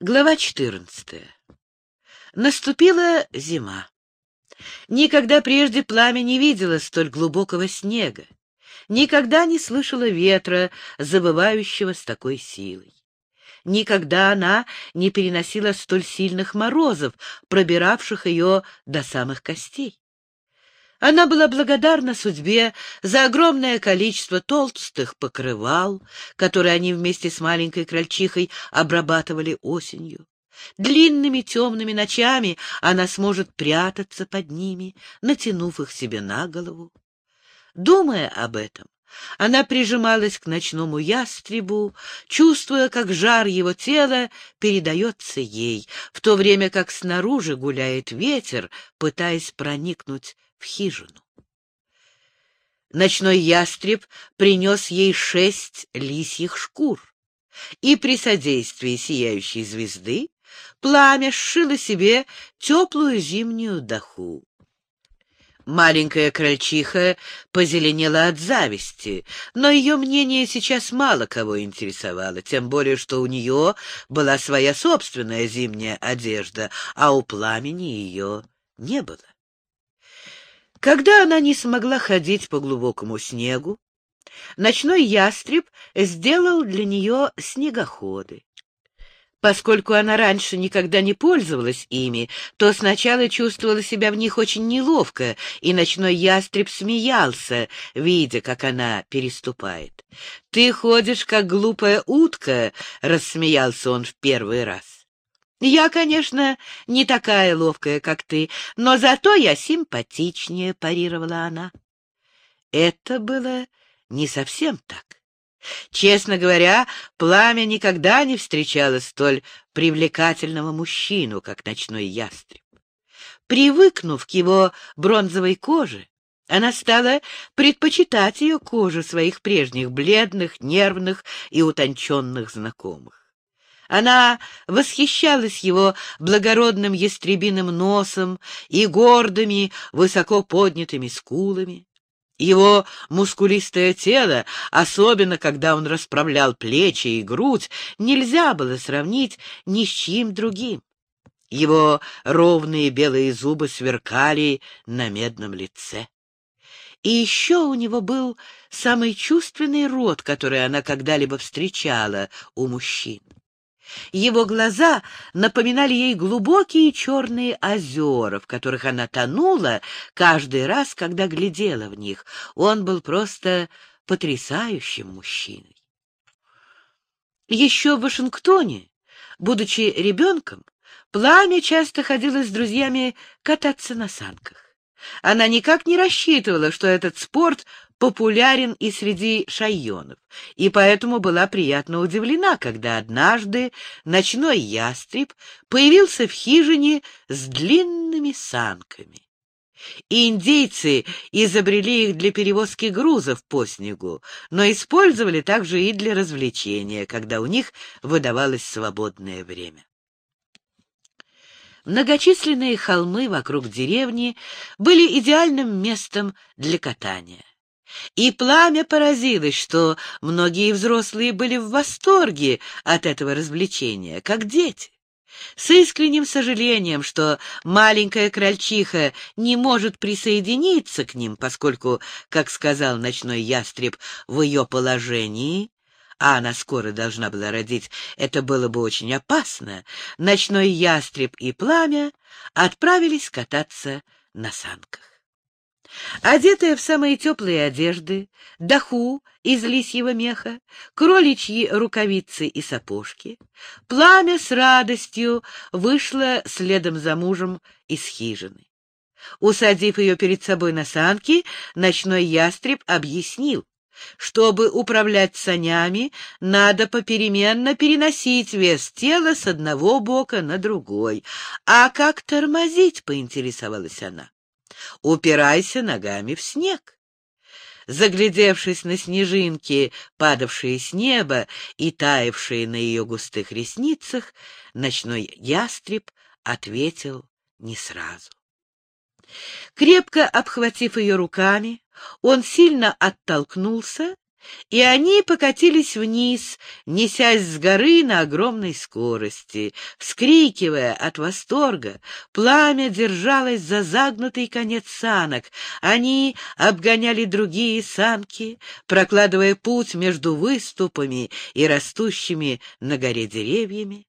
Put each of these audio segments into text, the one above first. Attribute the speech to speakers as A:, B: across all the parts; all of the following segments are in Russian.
A: Глава 14. Наступила зима. Никогда прежде пламя не видела столь глубокого снега, никогда не слышала ветра, забывающего с такой силой. Никогда она не переносила столь сильных морозов, пробиравших ее до самых костей. Она была благодарна судьбе за огромное количество толстых покрывал, которые они вместе с маленькой крольчихой обрабатывали осенью. Длинными темными ночами она сможет прятаться под ними, натянув их себе на голову. Думая об этом, она прижималась к ночному ястребу, чувствуя, как жар его тела передается ей, в то время как снаружи гуляет ветер, пытаясь проникнуть в хижину. Ночной ястреб принес ей шесть лисьих шкур, и при содействии сияющей звезды пламя сшило себе теплую зимнюю доху. Маленькая крольчиха позеленела от зависти, но ее мнение сейчас мало кого интересовало, тем более, что у нее была своя собственная зимняя одежда, а у пламени ее не было. Когда она не смогла ходить по глубокому снегу, ночной ястреб сделал для нее снегоходы. Поскольку она раньше никогда не пользовалась ими, то сначала чувствовала себя в них очень неловко, и ночной ястреб смеялся, видя, как она переступает. «Ты ходишь, как глупая утка», — рассмеялся он в первый раз. Я, конечно, не такая ловкая, как ты, но зато я симпатичнее, — парировала она. Это было не совсем так. Честно говоря, пламя никогда не встречало столь привлекательного мужчину, как ночной ястреб. Привыкнув к его бронзовой коже, она стала предпочитать ее кожу своих прежних бледных, нервных и утонченных знакомых. Она восхищалась его благородным ястребиным носом и гордыми, высоко поднятыми скулами. Его мускулистое тело, особенно когда он расправлял плечи и грудь, нельзя было сравнить ни с чьим другим. Его ровные белые зубы сверкали на медном лице. И еще у него был самый чувственный рот, который она когда-либо встречала у мужчин. Его глаза напоминали ей глубокие черные озера, в которых она тонула каждый раз, когда глядела в них. Он был просто потрясающим мужчиной. Еще в Вашингтоне, будучи ребенком, Пламя часто ходила с друзьями кататься на санках. Она никак не рассчитывала, что этот спорт популярен и среди шайонов, и поэтому была приятно удивлена, когда однажды ночной ястреб появился в хижине с длинными санками. И индейцы изобрели их для перевозки грузов по снегу, но использовали также и для развлечения, когда у них выдавалось свободное время. Многочисленные холмы вокруг деревни были идеальным местом для катания. И пламя поразилось, что многие взрослые были в восторге от этого развлечения, как дети. С искренним сожалением, что маленькая крольчиха не может присоединиться к ним, поскольку, как сказал ночной ястреб, в ее положении а она скоро должна была родить, это было бы очень опасно, ночной ястреб и пламя отправились кататься на санках. Одетая в самые теплые одежды, даху из лисьего меха, кроличьи рукавицы и сапожки, пламя с радостью вышло следом за мужем из хижины. Усадив ее перед собой на санки, ночной ястреб объяснил, чтобы управлять санями, надо попеременно переносить вес тела с одного бока на другой. А как тормозить, поинтересовалась она упирайся ногами в снег. Заглядевшись на снежинки, падавшие с неба и таявшие на ее густых ресницах, ночной ястреб ответил не сразу. Крепко обхватив ее руками, он сильно оттолкнулся и они покатились вниз, несясь с горы на огромной скорости. Вскрикивая от восторга, пламя держалось за загнутый конец санок. Они обгоняли другие санки, прокладывая путь между выступами и растущими на горе деревьями.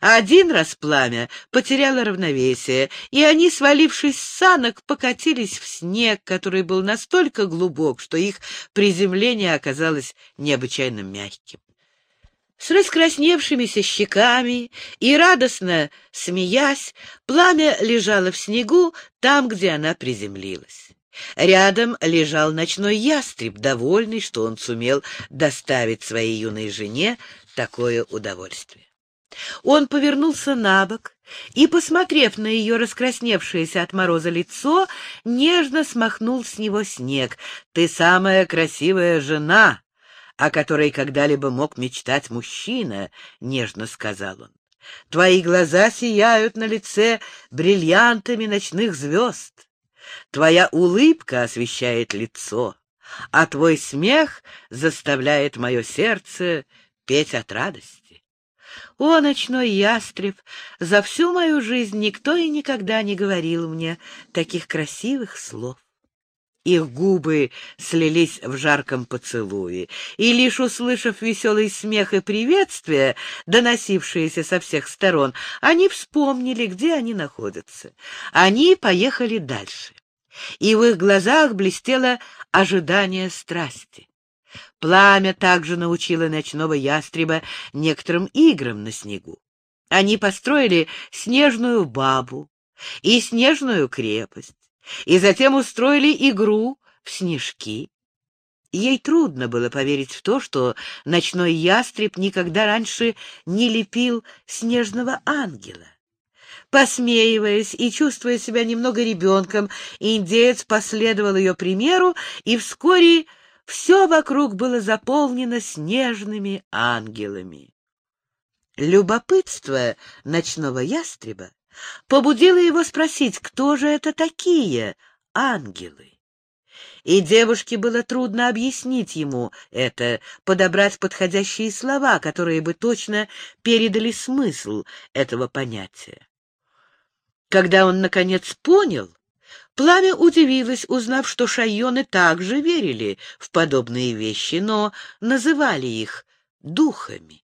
A: Один раз пламя потеряло равновесие, и они, свалившись с санок, покатились в снег, который был настолько глубок, что их приземление оказалось необычайно мягким. С раскрасневшимися щеками и радостно смеясь, пламя лежало в снегу там, где она приземлилась. Рядом лежал ночной ястреб, довольный, что он сумел доставить своей юной жене такое удовольствие. Он повернулся на бок и, посмотрев на ее раскрасневшееся от мороза лицо, нежно смахнул с него снег. «Ты самая красивая жена, о которой когда-либо мог мечтать мужчина», — нежно сказал он. «Твои глаза сияют на лице бриллиантами ночных звезд. Твоя улыбка освещает лицо, а твой смех заставляет мое сердце петь от радости. О, ночной ястреб, за всю мою жизнь никто и никогда не говорил мне таких красивых слов. Их губы слились в жарком поцелуе, и лишь услышав веселый смех и приветствие, доносившиеся со всех сторон, они вспомнили, где они находятся. Они поехали дальше, и в их глазах блестело ожидание страсти. Пламя также научило ночного ястреба некоторым играм на снегу. Они построили снежную бабу и снежную крепость, и затем устроили игру в снежки. Ей трудно было поверить в то, что ночной ястреб никогда раньше не лепил снежного ангела. Посмеиваясь и чувствуя себя немного ребенком, индеец последовал ее примеру и вскоре все вокруг было заполнено снежными ангелами. Любопытство ночного ястреба побудило его спросить, кто же это такие ангелы. И девушке было трудно объяснить ему это, подобрать подходящие слова, которые бы точно передали смысл этого понятия. Когда он, наконец, понял, Пламя удивилось, узнав, что шайоны также верили в подобные вещи, но называли их духами.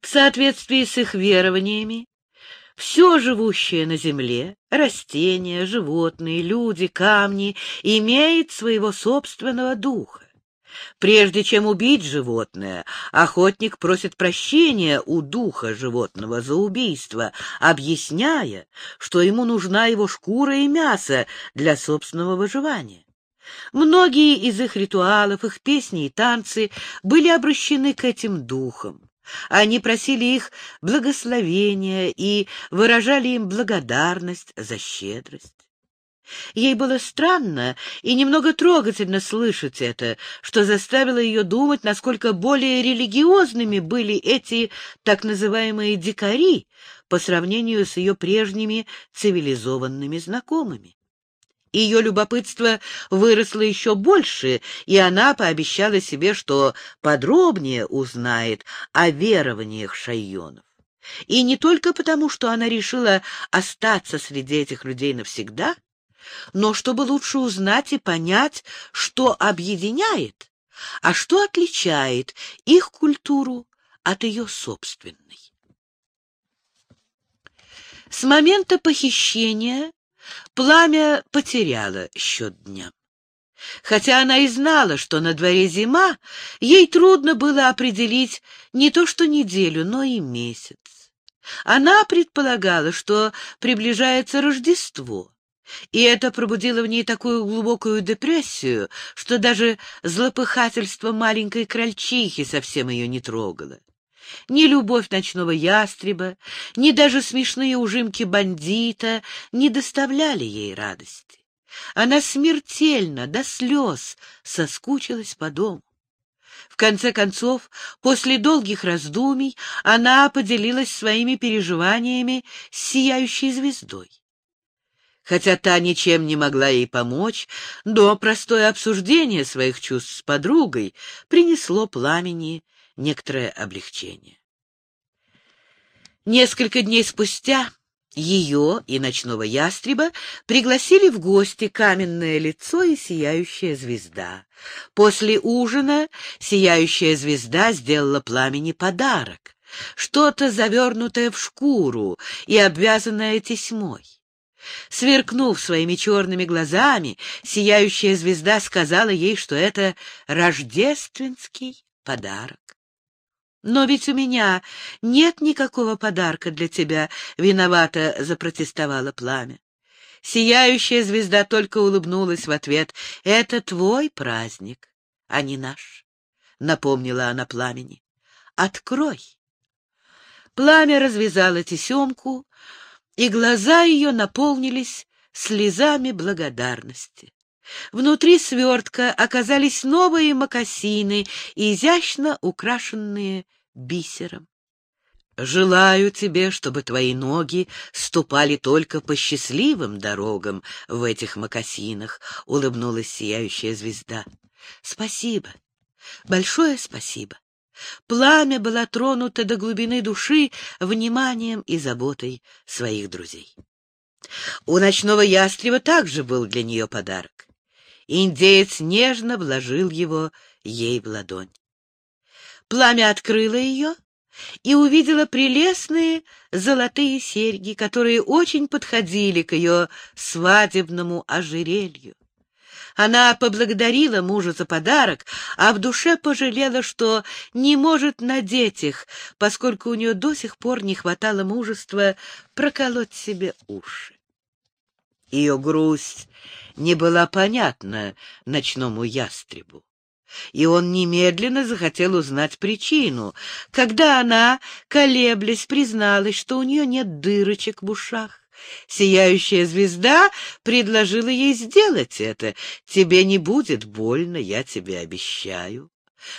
A: В соответствии с их верованиями, все живущее на земле, растения, животные, люди, камни, имеет своего собственного духа. Прежде чем убить животное, охотник просит прощения у духа животного за убийство, объясняя, что ему нужна его шкура и мясо для собственного выживания. Многие из их ритуалов, их песни и танцы были обращены к этим духам. Они просили их благословения и выражали им благодарность за щедрость. Ей было странно и немного трогательно слышать это, что заставило ее думать, насколько более религиозными были эти так называемые дикари по сравнению с ее прежними цивилизованными знакомыми. Ее любопытство выросло еще больше, и она пообещала себе, что подробнее узнает о верованиях шайонов. И не только потому, что она решила остаться среди этих людей навсегда — но чтобы лучше узнать и понять, что объединяет, а что отличает их культуру от ее собственной. С момента похищения пламя потеряло счет дням. Хотя она и знала, что на дворе зима, ей трудно было определить не то что неделю, но и месяц. Она предполагала, что приближается Рождество, и это пробудило в ней такую глубокую депрессию, что даже злопыхательство маленькой крольчихи совсем ее не трогало. Ни любовь ночного ястреба, ни даже смешные ужимки бандита не доставляли ей радости. Она смертельно, до слез, соскучилась по дому. В конце концов, после долгих раздумий, она поделилась своими переживаниями с сияющей звездой. Хотя та ничем не могла ей помочь, но простое обсуждение своих чувств с подругой принесло пламени некоторое облегчение. Несколько дней спустя ее и ночного ястреба пригласили в гости каменное лицо и сияющая звезда. После ужина сияющая звезда сделала пламени подарок, что-то завернутое в шкуру и обвязанное тесьмой. Сверкнув своими черными глазами, сияющая звезда сказала ей, что это рождественский подарок. «Но ведь у меня нет никакого подарка для тебя», — виновато запротестовало пламя. Сияющая звезда только улыбнулась в ответ. «Это твой праздник, а не наш», — напомнила она пламени. «Открой». Пламя развязало тесемку, и глаза ее наполнились слезами благодарности. Внутри свертка оказались новые мокасины, изящно украшенные бисером. Желаю тебе, чтобы твои ноги ступали только по счастливым дорогам в этих мокасинах, — улыбнулась сияющая звезда. — Спасибо, большое спасибо. Пламя было тронуто до глубины души вниманием и заботой своих друзей. У ночного ястреба также был для нее подарок. Индеец нежно вложил его ей в ладонь. Пламя открыло ее и увидела прелестные золотые серьги, которые очень подходили к ее свадебному ожерелью. Она поблагодарила мужа за подарок, а в душе пожалела, что не может надеть их, поскольку у нее до сих пор не хватало мужества проколоть себе уши. Ее грусть не была понятна ночному ястребу. И он немедленно захотел узнать причину, когда она, колеблясь, призналась, что у нее нет дырочек в ушах. Сияющая звезда предложила ей сделать это. Тебе не будет больно, я тебе обещаю.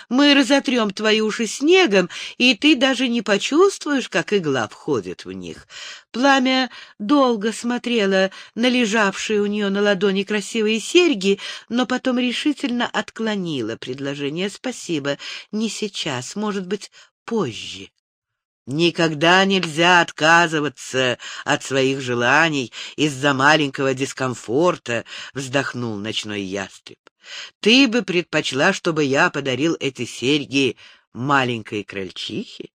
A: Мы разотрем твои уши снегом, и ты даже не почувствуешь, как игла входит в них. Пламя долго смотрело на лежавшие у нее на ладони красивые серьги, но потом решительно отклонило предложение. Спасибо, не сейчас, может быть, позже. Никогда нельзя отказываться от своих желаний из-за маленького дискомфорта, вздохнул ночной ястреб. Ты бы предпочла, чтобы я подарил эти серьги маленькой крольчихе?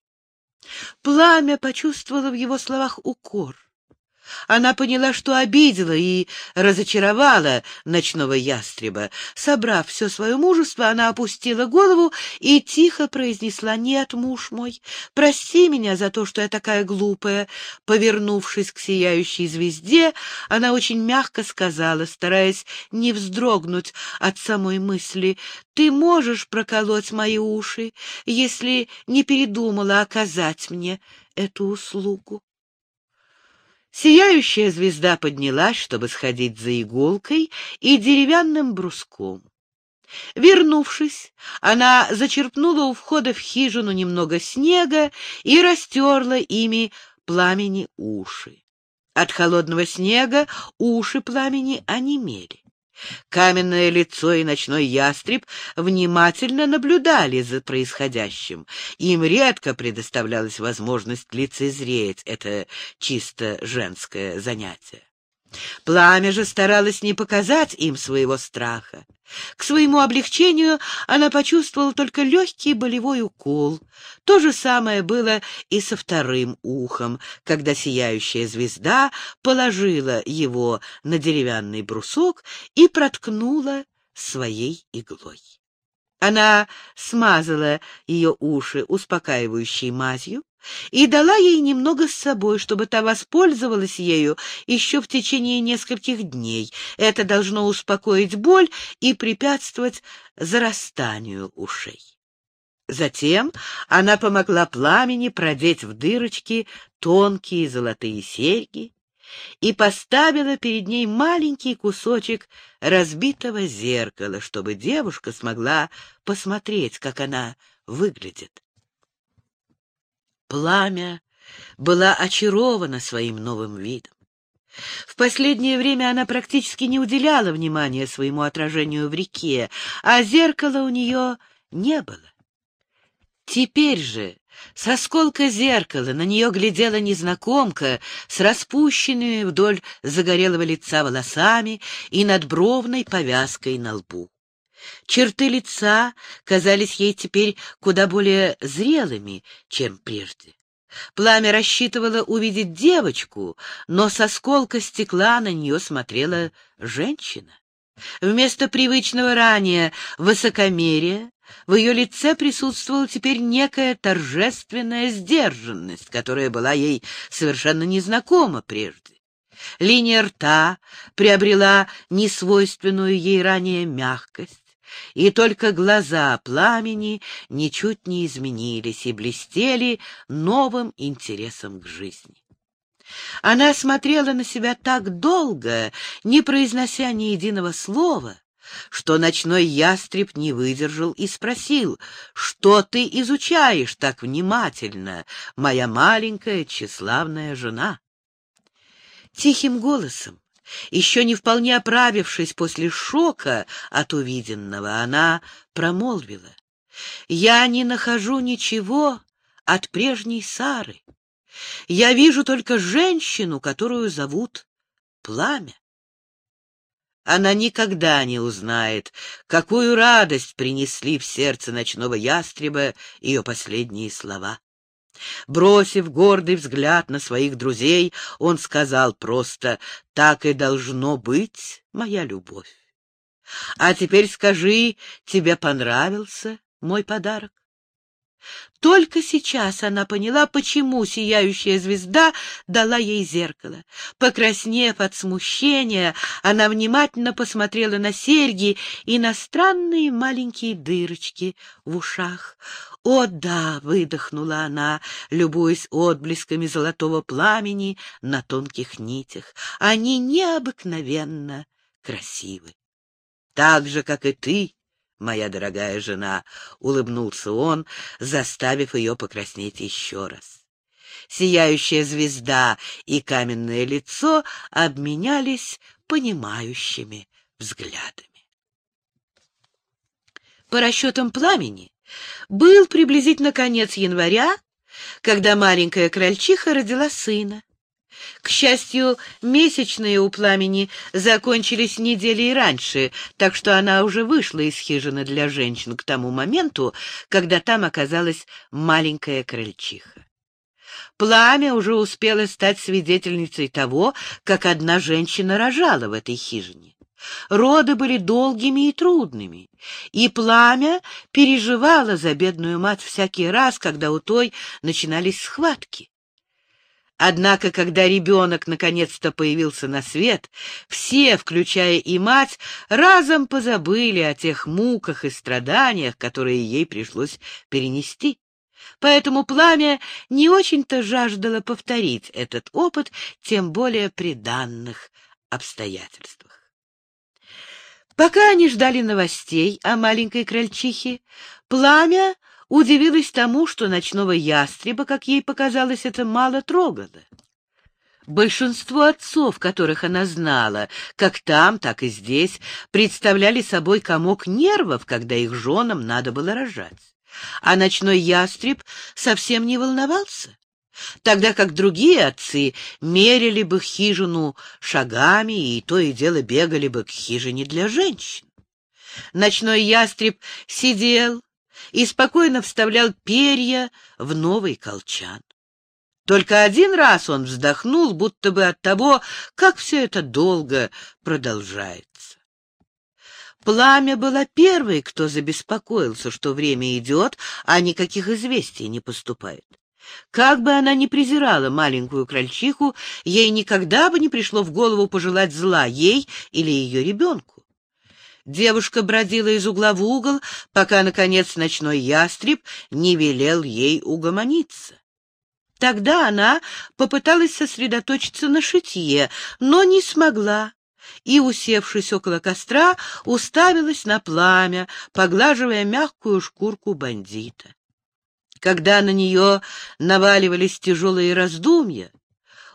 A: Пламя почувствовало в его словах укор. Она поняла, что обидела и разочаровала ночного ястреба. Собрав все свое мужество, она опустила голову и тихо произнесла «Нет, муж мой, прости меня за то, что я такая глупая». Повернувшись к сияющей звезде, она очень мягко сказала, стараясь не вздрогнуть от самой мысли, «Ты можешь проколоть мои уши, если не передумала оказать мне эту услугу». Сияющая звезда поднялась, чтобы сходить за иголкой и деревянным бруском. Вернувшись, она зачерпнула у входа в хижину немного снега и растерла ими пламени уши. От холодного снега уши пламени онемели. Каменное лицо и ночной ястреб внимательно наблюдали за происходящим. Им редко предоставлялась возможность лицезреть это чисто женское занятие. Пламя же старалось не показать им своего страха. К своему облегчению она почувствовала только легкий болевой укол. То же самое было и со вторым ухом, когда сияющая звезда положила его на деревянный брусок и проткнула своей иглой. Она смазала ее уши успокаивающей мазью, и дала ей немного с собой, чтобы та воспользовалась ею еще в течение нескольких дней. Это должно успокоить боль и препятствовать зарастанию ушей. Затем она помогла пламени продеть в дырочки тонкие золотые серьги и поставила перед ней маленький кусочек разбитого зеркала, чтобы девушка смогла посмотреть, как она выглядит. Пламя была очарована своим новым видом. В последнее время она практически не уделяла внимания своему отражению в реке, а зеркала у нее не было. Теперь же с осколка зеркала на нее глядела незнакомка с распущенными вдоль загорелого лица волосами и надбровной повязкой на лбу. Черты лица казались ей теперь куда более зрелыми, чем прежде. Пламя рассчитывало увидеть девочку, но со сколка стекла на нее смотрела женщина. Вместо привычного ранее высокомерия в ее лице присутствовала теперь некая торжественная сдержанность, которая была ей совершенно незнакома прежде. Линия рта приобрела несвойственную ей ранее мягкость, и только глаза пламени ничуть не изменились и блестели новым интересом к жизни. Она смотрела на себя так долго, не произнося ни единого слова, что ночной ястреб не выдержал и спросил, «Что ты изучаешь так внимательно, моя маленькая тщеславная жена?» Тихим голосом, еще не вполне оправившись после шока от увиденного, она промолвила, «Я не нахожу ничего от прежней Сары. Я вижу только женщину, которую зовут Пламя. Она никогда не узнает, какую радость принесли в сердце ночного ястреба ее последние слова. Бросив гордый взгляд на своих друзей, он сказал просто «Так и должно быть, моя любовь». «А теперь скажи, тебе понравился мой подарок?» Только сейчас она поняла, почему сияющая звезда дала ей зеркало. Покраснев от смущения, она внимательно посмотрела на серьги и на странные маленькие дырочки в ушах. «О, да!» — выдохнула она, любуясь отблесками золотого пламени на тонких нитях. «Они необыкновенно красивы. Так же, как и ты, моя дорогая жена, — улыбнулся он, заставив ее покраснеть еще раз. Сияющая звезда и каменное лицо обменялись понимающими взглядами. По расчетам пламени, был приблизительно конец января, когда маленькая крольчиха родила сына. К счастью, месячные у пламени закончились недели и раньше, так что она уже вышла из хижины для женщин к тому моменту, когда там оказалась маленькая крольчиха. Пламя уже успело стать свидетельницей того, как одна женщина рожала в этой хижине. Роды были долгими и трудными, и пламя переживало за бедную мать всякий раз, когда у той начинались схватки. Однако, когда ребенок наконец-то появился на свет, все, включая и мать, разом позабыли о тех муках и страданиях, которые ей пришлось перенести. Поэтому пламя не очень-то жаждало повторить этот опыт, тем более при данных обстоятельствах. Пока они ждали новостей о маленькой крольчихе, пламя удивилась тому, что ночного ястреба, как ей показалось, это мало трогало. Большинство отцов, которых она знала, как там, так и здесь, представляли собой комок нервов, когда их женам надо было рожать. А ночной ястреб совсем не волновался, тогда как другие отцы мерили бы хижину шагами и то и дело бегали бы к хижине для женщин. Ночной ястреб сидел, и спокойно вставлял перья в новый колчан. Только один раз он вздохнул, будто бы от того, как все это долго продолжается. Пламя было первой, кто забеспокоился, что время идет, а никаких известий не поступает. Как бы она ни презирала маленькую крольчиху, ей никогда бы не пришло в голову пожелать зла ей или ее ребенку. Девушка бродила из угла в угол, пока, наконец, ночной ястреб не велел ей угомониться. Тогда она попыталась сосредоточиться на шитье, но не смогла, и, усевшись около костра, уставилась на пламя, поглаживая мягкую шкурку бандита. Когда на нее наваливались тяжелые раздумья,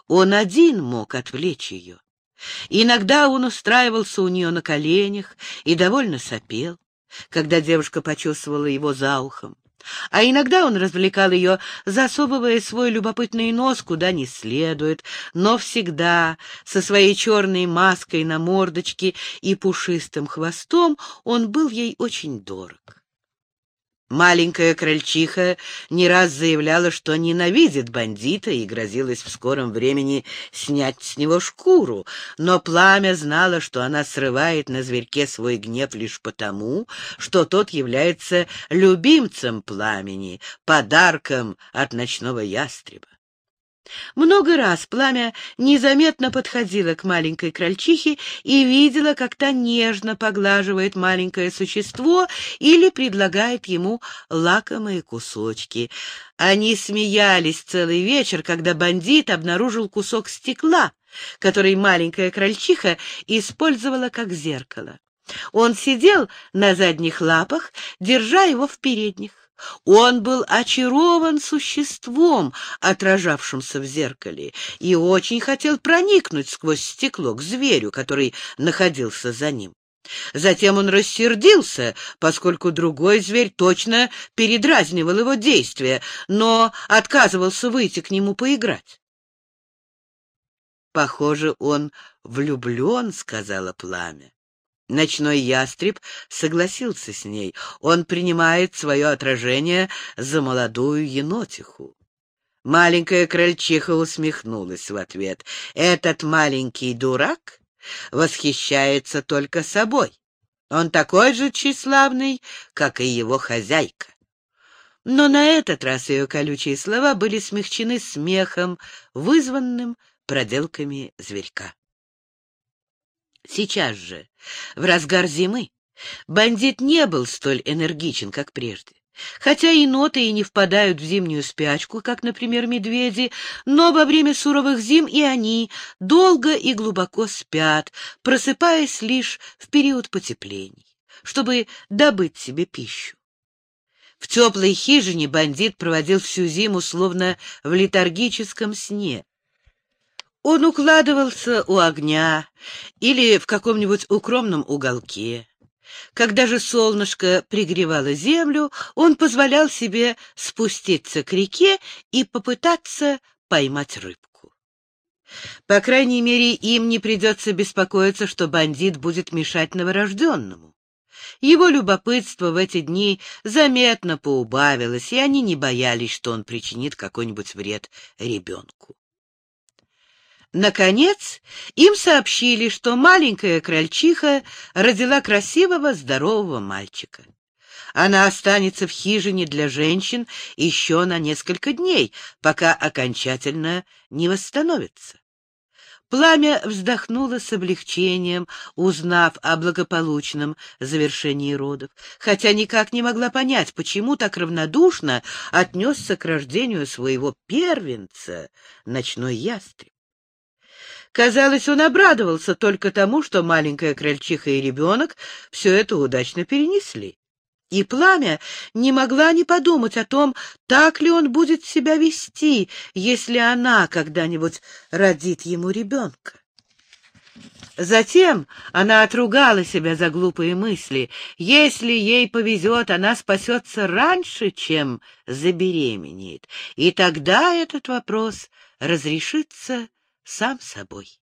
A: Он один мог отвлечь ее. Иногда он устраивался у нее на коленях и довольно сопел, когда девушка почесывала его за ухом. А иногда он развлекал ее, засовывая свой любопытный нос куда не следует, но всегда со своей черной маской на мордочке и пушистым хвостом он был ей очень дорог. Маленькая крольчиха не раз заявляла, что ненавидит бандита и грозилась в скором времени снять с него шкуру, но пламя знало, что она срывает на зверьке свой гнев лишь потому, что тот является любимцем пламени, подарком от ночного ястреба. Много раз пламя незаметно подходило к маленькой крольчихе и видела, как та нежно поглаживает маленькое существо или предлагает ему лакомые кусочки. Они смеялись целый вечер, когда бандит обнаружил кусок стекла, который маленькая крольчиха использовала как зеркало. Он сидел на задних лапах, держа его в передних. Он был очарован существом, отражавшимся в зеркале, и очень хотел проникнуть сквозь стекло к зверю, который находился за ним. Затем он рассердился, поскольку другой зверь точно передразнивал его действия, но отказывался выйти к нему поиграть. «Похоже, он влюблен», — сказала пламя. Ночной ястреб согласился с ней. Он принимает свое отражение за молодую енотиху. Маленькая крольчиха усмехнулась в ответ. Этот маленький дурак восхищается только собой. Он такой же тщеславный, как и его хозяйка. Но на этот раз ее колючие слова были смягчены смехом, вызванным проделками зверька. Сейчас же, в разгар зимы, бандит не был столь энергичен, как прежде. Хотя и ноты и не впадают в зимнюю спячку, как, например, медведи, но во время суровых зим и они долго и глубоко спят, просыпаясь лишь в период потеплений, чтобы добыть себе пищу. В теплой хижине бандит проводил всю зиму словно в летаргическом сне, он укладывался у огня или в каком-нибудь укромном уголке. Когда же солнышко пригревало землю, он позволял себе спуститься к реке и попытаться поймать рыбку. По крайней мере, им не придется беспокоиться, что бандит будет мешать новорожденному. Его любопытство в эти дни заметно поубавилось, и они не боялись, что он причинит какой-нибудь вред ребенку. Наконец, им сообщили, что маленькая крольчиха родила красивого, здорового мальчика. Она останется в хижине для женщин еще на несколько дней, пока окончательно не восстановится. Пламя вздохнуло с облегчением, узнав о благополучном завершении родов, хотя никак не могла понять, почему так равнодушно отнесся к рождению своего первенца ночной ястреб. Казалось, он обрадовался только тому, что маленькая крольчиха и ребенок все это удачно перенесли. И пламя не могла не подумать о том, так ли он будет себя вести, если она когда-нибудь родит ему ребенка. Затем она отругала себя за глупые мысли. Если ей повезет, она спасется раньше, чем забеременеет, и тогда этот вопрос разрешится сам собой.